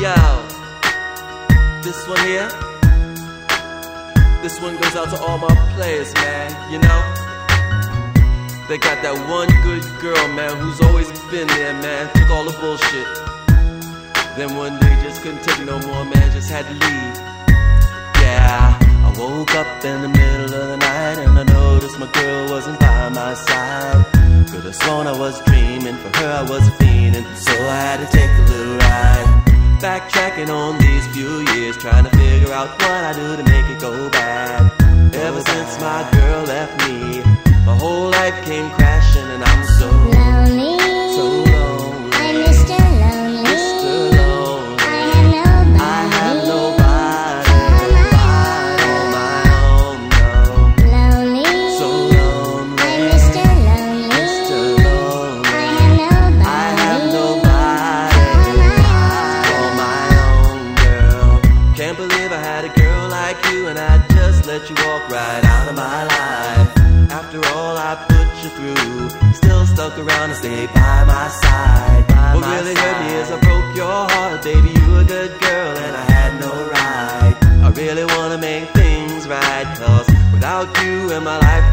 Yo, this one here, this one goes out to all my players, man. You know, they got that one good girl, man, who's always been there, man. Took all the bullshit. Then one day just couldn't take no more, man, just had to leave. Yeah, I woke up in the middle of the night and I noticed my girl wasn't by my side. Could have sworn I was dreaming, for her I was fiending, so I had to take Backtracking on these few years, trying to figure out what I do to make it go bad. Ever since my girl left me, my whole life came crashing, my life. After all I put you through, still stuck around and stay by my side. what really hurt me is I broke your heart, baby. You a good girl, and I had no right. I really wanna make things right, cause without you in my life,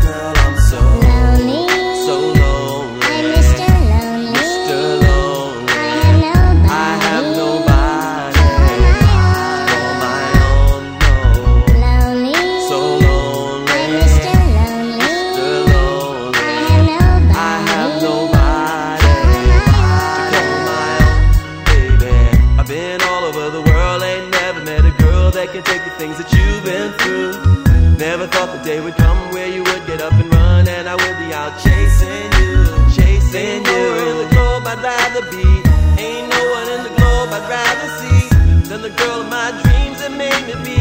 things that you've been through. Never thought the day would come where you would get up and run, and I would be out chasing you, chasing you. Ain't no Nowhere in the globe I'd rather be. Ain't no one in the globe I'd rather see than the girl of my dreams that made me be.